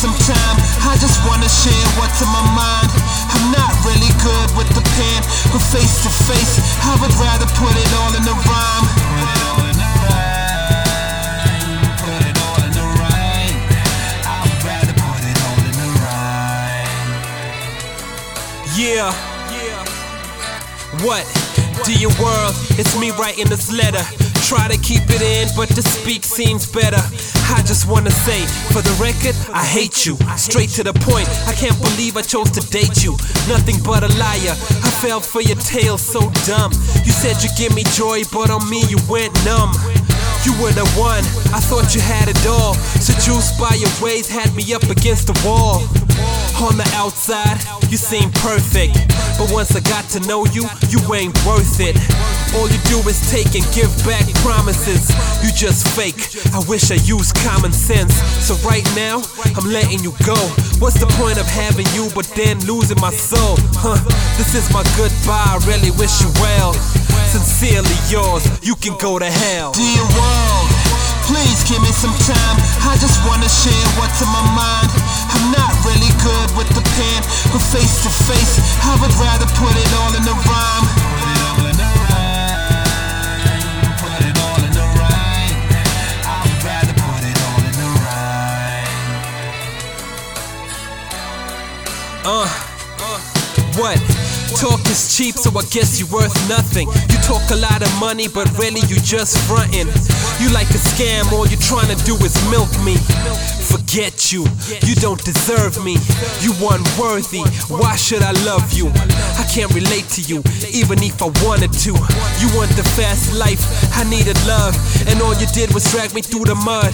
some time. I just wanna share what's on my mind. I'm not really good with the pen, but face to face, I would rather put it all in the rhyme. Put it all in the rhyme. Put it all in the rhyme. I'd rather put it all in the rhyme. Yeah. What? Dear world, it's me writing this letter. Try to keep it in, but to speak seems better. I just wanna say, for the record, I hate you. Straight to the point, I can't believe I chose to date you. Nothing but a liar. I fell for your tale, so dumb. You said you give me joy, but on me you went numb. You were the one, I thought you had it all. Seduced by your ways, had me up against the wall. On the outside, you seem perfect. But once I got to know you, you ain't worth it. All you do is take and give back promises. You just fake. I wish I used common sense. So right now, I'm letting you go. What's the point of having you but then losing my soul? Huh, this is my goodbye. I really wish you well. Sincerely yours, you can go to hell. Dear world, please give me some time. I just wanna share what's on my mind. I'm not really good with the pen, but face to face, I would rather put it all in the rhyme. Put it all in the rhyme. Put it all in the rhyme. I'd rather put it all in the rhyme. Uh, what? Talk is cheap, so I guess you're worth nothing. You talk a lot of money, but really you just frontin'. You like a scam, all you're trying to do is milk me. Forget you, you don't deserve me. You unworthy, why should I love you? I can't relate to you, even if I wanted to. You want the fast life, I needed love, and all you did was drag me through the mud.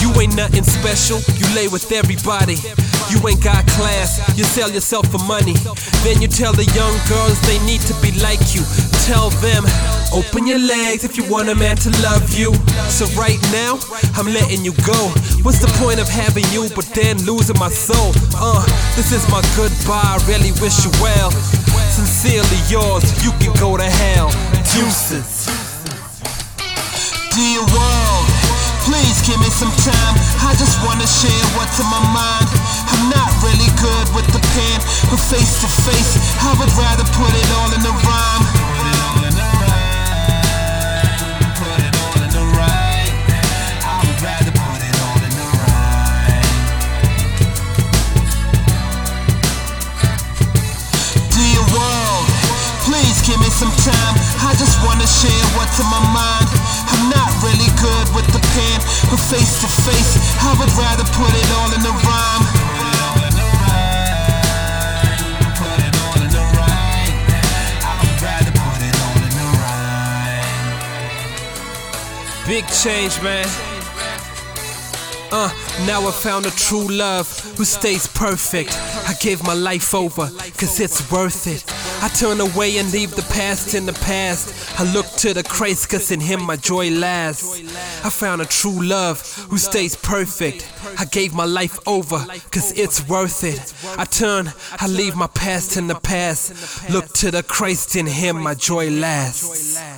You ain't nothing special, you lay with everybody. You ain't got class, you sell yourself for money. Then you tell the young girls they need to be like you. Tell them, open your legs if you want a man to love you. So right now, I'm letting you go. What's the point of having you but then losing my soul? Uh, this is my goodbye, I really wish you well. Sincerely yours, you can go to hell. Deuces. Dear world, please give me some time. I just wanna share what's on my mind. I'm not really good with the pen, but face to face, I would rather put it all in the rhyme. Put it all in the rhyme. Put it all in the rhyme. I would rather put it all in the rhyme. Dear world, please give me some time. I just wanna share what's on my mind. Face to face, I would rather put it all in the rhyme. Big change, man. Uh, now I found a true love who stays perfect. I gave my life over, cause it's worth it. I turn away and leave the past in the past. I look to the Christ, cause in him my joy lasts. I found a true love who stays perfect. I gave my life over, cause it's worth it. I turn, I leave my past in the past. Look to the Christ in him, my joy lasts.